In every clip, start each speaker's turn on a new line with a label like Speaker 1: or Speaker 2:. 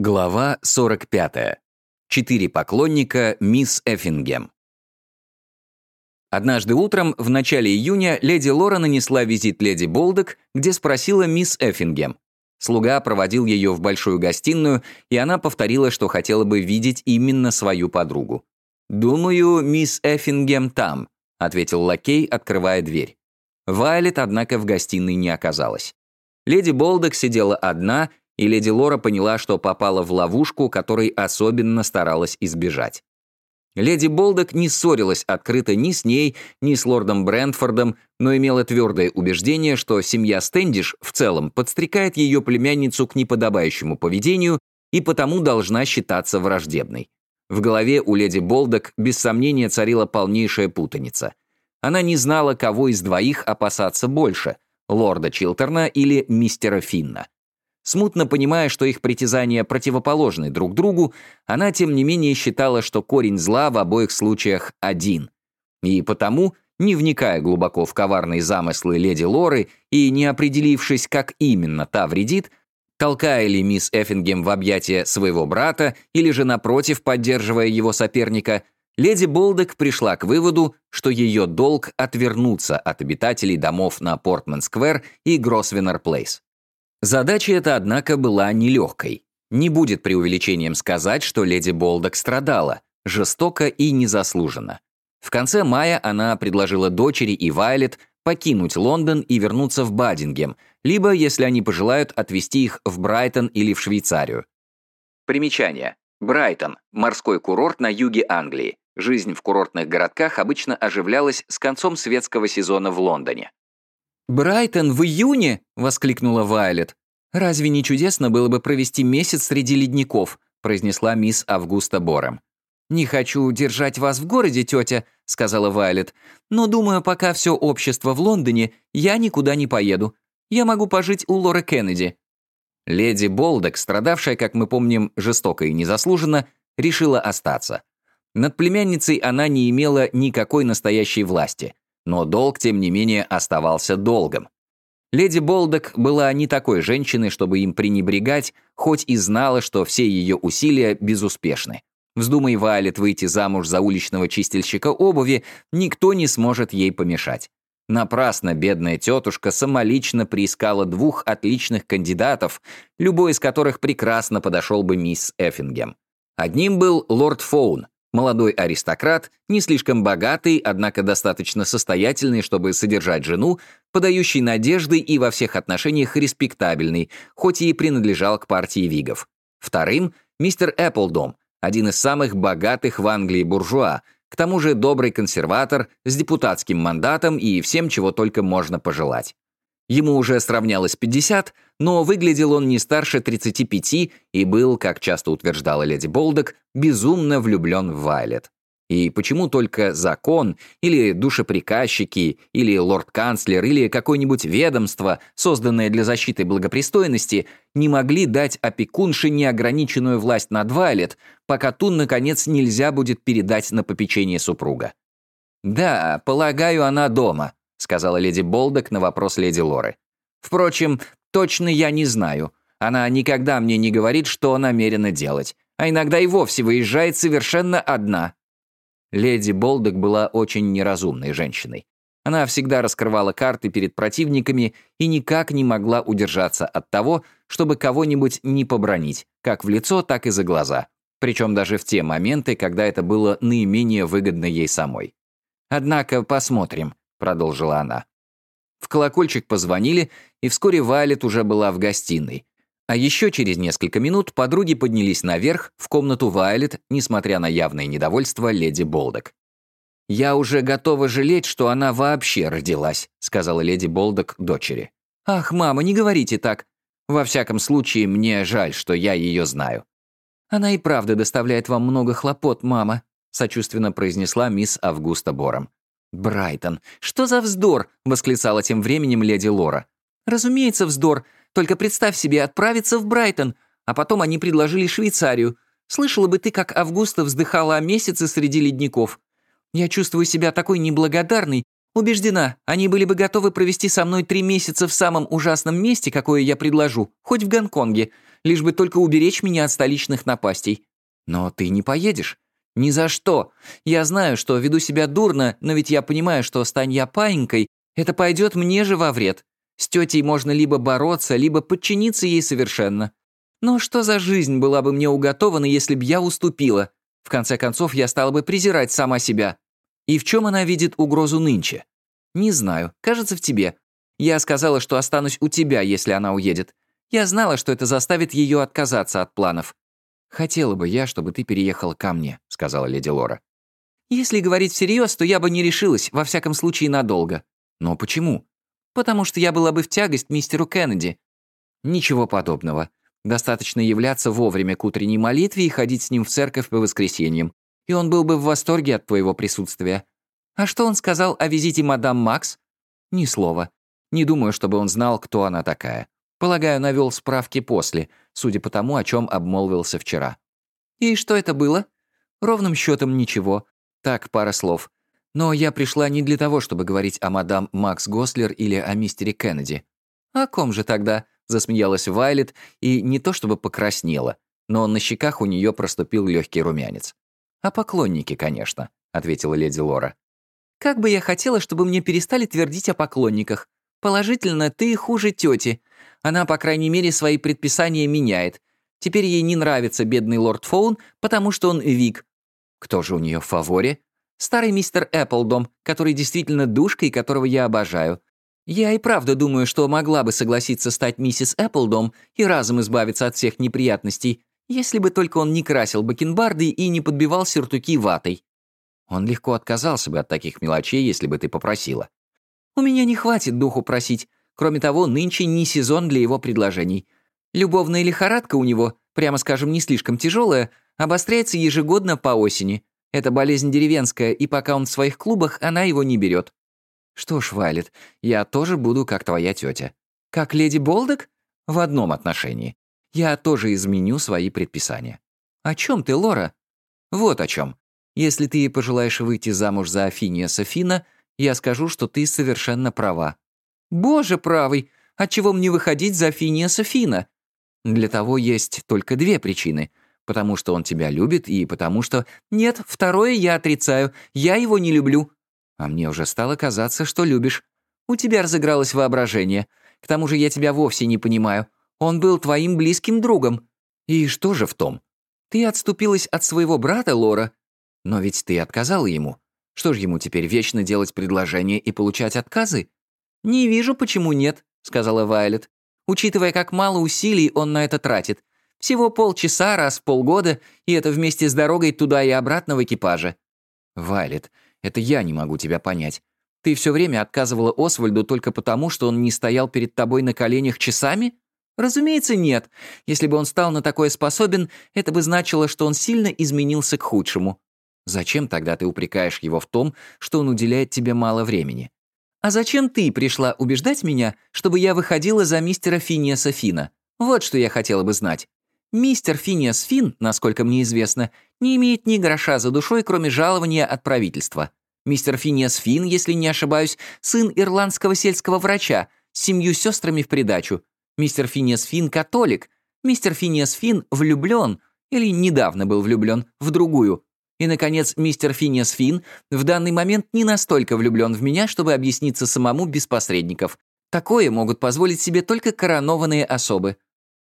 Speaker 1: Глава 45. Четыре поклонника мисс Эффингем. Однажды утром, в начале июня, леди Лора нанесла визит леди Болдок, где спросила мисс Эффингем. Слуга проводил ее в большую гостиную, и она повторила, что хотела бы видеть именно свою подругу. «Думаю, мисс Эффингем там», — ответил лакей, открывая дверь. Вайлет, однако, в гостиной не оказалась. Леди Болдок сидела одна и леди Лора поняла, что попала в ловушку, которой особенно старалась избежать. Леди Болдок не ссорилась открыто ни с ней, ни с лордом Брентфордом, но имела твердое убеждение, что семья Стэндиш в целом подстрекает ее племянницу к неподобающему поведению и потому должна считаться враждебной. В голове у леди Болдок без сомнения царила полнейшая путаница. Она не знала, кого из двоих опасаться больше — лорда Чилтерна или мистера Финна. Смутно понимая, что их притязания противоположны друг другу, она, тем не менее, считала, что корень зла в обоих случаях один. И потому, не вникая глубоко в коварные замыслы леди Лоры и не определившись, как именно та вредит, толкая ли мисс Эффингем в объятия своего брата или же, напротив, поддерживая его соперника, леди Болдек пришла к выводу, что ее долг отвернуться от обитателей домов на Портман-сквер и Гросвеннер-плейс. Задача эта, однако, была нелегкой. Не будет преувеличением сказать, что леди Болдок страдала, жестоко и незаслуженно. В конце мая она предложила дочери и Вайлет покинуть Лондон и вернуться в Бадингем, либо, если они пожелают, отвезти их в Брайтон или в Швейцарию. Примечание. Брайтон – морской курорт на юге Англии. Жизнь в курортных городках обычно оживлялась с концом светского сезона в Лондоне.
Speaker 2: «Брайтон в июне?» — воскликнула Вайлет. «Разве не чудесно было бы провести месяц среди ледников?» — произнесла мисс Августа Бором. «Не хочу держать вас в городе, тетя», — сказала Вайлет, «но думаю, пока все общество в Лондоне, я никуда не поеду. Я могу пожить у Лоры Кеннеди».
Speaker 1: Леди Болдек, страдавшая, как мы помним, жестоко и незаслуженно, решила остаться. Над племянницей она не имела никакой настоящей власти — но долг, тем не менее, оставался долгом. Леди Болдок была не такой женщиной, чтобы им пренебрегать, хоть и знала, что все ее усилия безуспешны. Вздумай Вайлет выйти замуж за уличного чистильщика обуви, никто не сможет ей помешать. Напрасно бедная тетушка самолично приискала двух отличных кандидатов, любой из которых прекрасно подошел бы мисс Эффингем. Одним был лорд Фоун, Молодой аристократ, не слишком богатый, однако достаточно состоятельный, чтобы содержать жену, подающий надежды и во всех отношениях респектабельный, хоть и принадлежал к партии вигов. Вторым — мистер Эпплдом, один из самых богатых в Англии буржуа, к тому же добрый консерватор с депутатским мандатом и всем, чего только можно пожелать. Ему уже сравнялось 50, но выглядел он не старше 35 и был, как часто утверждала леди Болдок, безумно влюблен в Вайлет. И почему только закон, или душеприказчики, или лорд-канцлер, или какое-нибудь ведомство, созданное для защиты благопристойности, не могли дать опекунше неограниченную власть над Вайлет, пока ту, наконец, нельзя будет передать на попечение супруга? «Да, полагаю, она дома», — сказала леди Болдок на вопрос леди Лоры. «Впрочем, точно я не знаю. Она никогда мне не говорит, что намерена делать, а иногда и вовсе выезжает совершенно одна». Леди Болдок была очень неразумной женщиной. Она всегда раскрывала карты перед противниками и никак не могла удержаться от того, чтобы кого-нибудь не побронить, как в лицо, так и за глаза. Причем даже в те моменты, когда это было наименее выгодно ей самой. Однако посмотрим, — продолжила она. В колокольчик позвонили, и вскоре Вайлет уже была в гостиной. А еще через несколько минут подруги поднялись наверх, в комнату Вайлет, несмотря на явное недовольство леди Болдок. «Я уже готова жалеть, что она вообще родилась», — сказала леди Болдок дочери. «Ах, мама, не говорите так. Во всяком случае, мне жаль, что я ее знаю». «Она и правда доставляет вам много хлопот, мама», — сочувственно произнесла мисс Августа Бором. «Брайтон! Что за вздор!» — восклицала тем временем леди Лора. «Разумеется, вздор. Только представь себе отправиться в Брайтон, а потом они предложили Швейцарию. Слышала бы ты, как Августа вздыхала о месяце среди ледников. Я чувствую себя такой неблагодарной. Убеждена, они были бы готовы провести со мной три месяца в самом ужасном месте, какое я предложу, хоть в Гонконге.
Speaker 2: лишь бы только уберечь меня от столичных напастей. Но ты не поедешь. Ни за что. Я знаю, что веду себя дурно, но ведь я понимаю, что стань я паинькой, это пойдет мне же во вред. С тетей можно либо бороться, либо подчиниться ей совершенно. Но что за жизнь была бы мне уготована, если б я уступила? В конце концов, я стала бы презирать сама себя. И в чем она видит угрозу нынче? Не знаю, кажется, в тебе. Я сказала, что останусь у тебя, если она уедет. Я знала, что это заставит ее отказаться от планов. «Хотела бы я, чтобы ты переехала ко мне», — сказала леди Лора. «Если говорить всерьез, то я бы не решилась, во всяком случае, надолго». «Но почему?» «Потому что я была бы в тягость мистеру Кеннеди». «Ничего подобного. Достаточно являться вовремя к утренней молитве и ходить с ним в церковь по воскресеньям, и он был бы в восторге от твоего присутствия. А что он сказал о визите мадам Макс? Ни слова. Не думаю, чтобы он знал, кто она такая. Полагаю, навел справки после, судя по тому, о чем обмолвился вчера. И что это было? Ровным счетом ничего. Так, пара слов. Но я пришла не для того, чтобы говорить о мадам Макс Гослер или о мистере Кеннеди. О ком же тогда? Засмеялась Вайлет и не то чтобы покраснела, но на щеках у нее проступил легкий румянец. «О поклоннике, конечно», — ответила леди Лора. «Как бы я хотела, чтобы мне перестали твердить о поклонниках. Положительно, ты хуже тети. Она, по крайней мере, свои предписания меняет. Теперь ей не нравится бедный лорд Фоун, потому что он вик. Кто же у нее в фаворе? Старый мистер Эпплдом, который действительно душка и которого я обожаю. Я и правда думаю, что могла бы согласиться стать миссис Эпплдом и разом избавиться от всех неприятностей, если бы только он не красил бакенбарды и не подбивал сюртуки ватой. Он легко отказался бы от таких мелочей, если бы ты попросила. У меня не хватит духу просить. Кроме того, нынче не сезон для его предложений. Любовная лихорадка у него, прямо скажем, не слишком тяжелая, обостряется ежегодно по осени. Это болезнь деревенская, и пока он в своих клубах, она его не берет. «Что ж, Вайлет, я тоже буду как твоя тетя. Как леди Болдек? В одном отношении. Я тоже изменю свои предписания». «О чем ты, Лора?» «Вот о чем. Если ты пожелаешь выйти замуж за Афиния Софина, я скажу, что ты совершенно права». «Боже правый! Отчего мне выходить за Афиния Софина?» «Для того есть только две причины. Потому что он тебя любит и потому что...» «Нет, второе я отрицаю. Я его не люблю. А мне уже стало казаться, что любишь. У тебя разыгралось воображение. К тому же я тебя вовсе не понимаю. Он был твоим близким другом. И что же в том? Ты отступилась от своего брата, Лора. Но ведь ты отказала ему. Что ж ему теперь вечно делать предложения и получать отказы? «Не вижу, почему нет», — сказала Вайлет. «Учитывая, как мало усилий он на это тратит. Всего полчаса раз в полгода, и это вместе с дорогой туда и обратно в экипаже». «Вайлет, это я не могу тебя понять. Ты все время отказывала Освальду только потому, что он не стоял перед тобой на коленях часами? Разумеется, нет. Если бы он стал на такое способен, это бы значило, что он сильно изменился к худшему. Зачем тогда ты упрекаешь его в том, что он уделяет тебе мало времени? А зачем ты пришла убеждать меня, чтобы я выходила за мистера Финиаса Фина? Вот что я хотела бы знать. Мистер Финиас Фин, насколько мне известно, не имеет ни гроша за душой, кроме жалования от правительства. Мистер Финиас Фин, если не ошибаюсь, сын ирландского сельского врача, с семью сестрами в придачу. Мистер Финиас Фин — католик. Мистер Финиас Фин влюблен, или недавно был влюблен, в другую. И, наконец, мистер Финиас Фин в данный момент не настолько влюблен в меня, чтобы объясниться самому без посредников. Такое могут позволить себе только коронованные особы.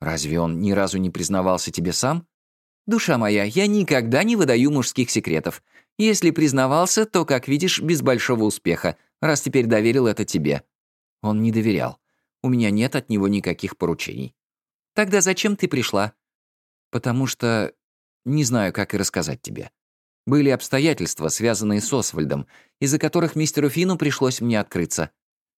Speaker 2: Разве он ни разу не признавался тебе сам? Душа моя, я никогда не выдаю мужских секретов. Если признавался, то, как видишь, без большого успеха, раз теперь доверил это тебе. Он не доверял. У меня нет от него никаких поручений. Тогда зачем ты пришла? Потому что... Не знаю, как и рассказать тебе. Были обстоятельства, связанные с Освальдом, из-за которых мистеру Фину пришлось мне открыться.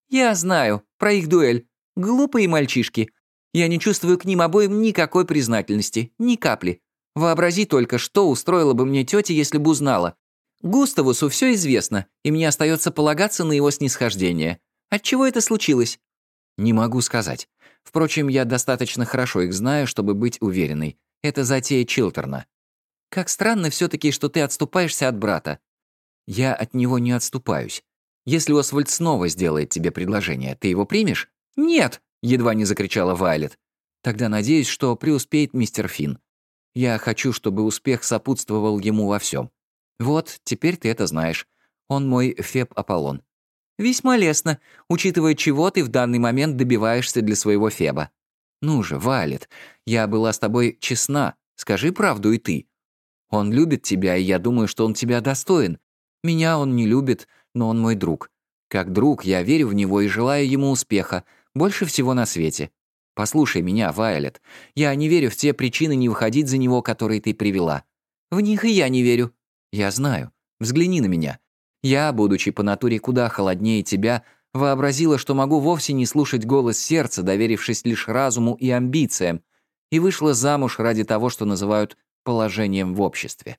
Speaker 2: Я знаю, про их дуэль. Глупые мальчишки. Я не чувствую к ним обоим никакой признательности, ни капли. Вообрази только, что устроила бы мне тетя, если бы узнала. Густавусу все известно, и мне остается полагаться на его снисхождение. Отчего это случилось? Не могу сказать. Впрочем, я достаточно хорошо их знаю, чтобы быть уверенной. Это затея Чилтерна. Как странно все таки что ты отступаешься от брата. Я от него не отступаюсь. Если Освальд снова сделает тебе предложение, ты его примешь? Нет! — едва не закричала Вайлет. Тогда надеюсь, что преуспеет мистер Финн. Я хочу, чтобы успех сопутствовал ему во всем. Вот, теперь ты это знаешь. Он мой Феб Аполлон. Весьма лестно, учитывая, чего ты в данный момент добиваешься для своего Феба. Ну же, Валет, я была с тобой честна. Скажи правду и ты. Он любит тебя, и я думаю, что он тебя достоин. Меня он не любит, но он мой друг. Как друг, я верю в него и желаю ему успеха, больше всего на свете. Послушай меня, Вайлет. Я не верю в те причины не выходить за него, которые ты привела. В них и я не верю. Я знаю. Взгляни на меня. Я, будучи по натуре куда холоднее тебя, вообразила, что могу вовсе не слушать голос сердца, доверившись лишь разуму и амбициям, и вышла замуж ради того, что называют положением в обществе.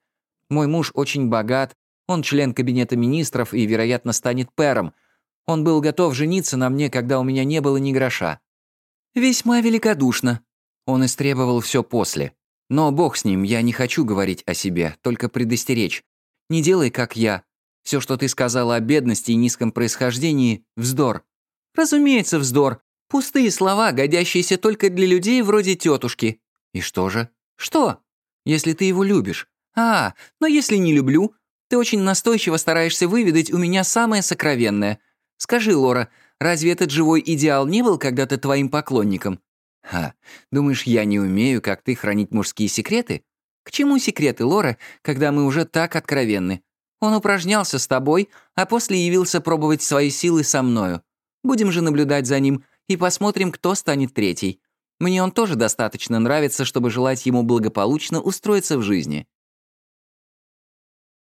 Speaker 2: Мой муж очень богат, он член кабинета министров и, вероятно, станет пэром. Он был готов жениться на мне, когда у меня не было ни гроша. Весьма великодушно. Он истребовал все после. Но бог с ним, я не хочу говорить о себе, только предостеречь. Не делай, как я. Все, что ты сказала о бедности и низком происхождении — вздор. Разумеется, вздор. Пустые слова, годящиеся только для людей вроде тетушки. И что же? Что? Если ты его любишь. А, но если не люблю, ты очень настойчиво стараешься выведать у меня самое сокровенное. Скажи, Лора, разве этот живой идеал не был когда-то твоим поклонником? Ха, думаешь, я не умею, как ты, хранить мужские секреты? К чему секреты, Лора, когда мы уже так откровенны? Он упражнялся с тобой, а после явился пробовать свои силы со мною. Будем же наблюдать за ним и посмотрим, кто станет третий. Мне он тоже достаточно нравится, чтобы желать ему благополучно устроиться в жизни.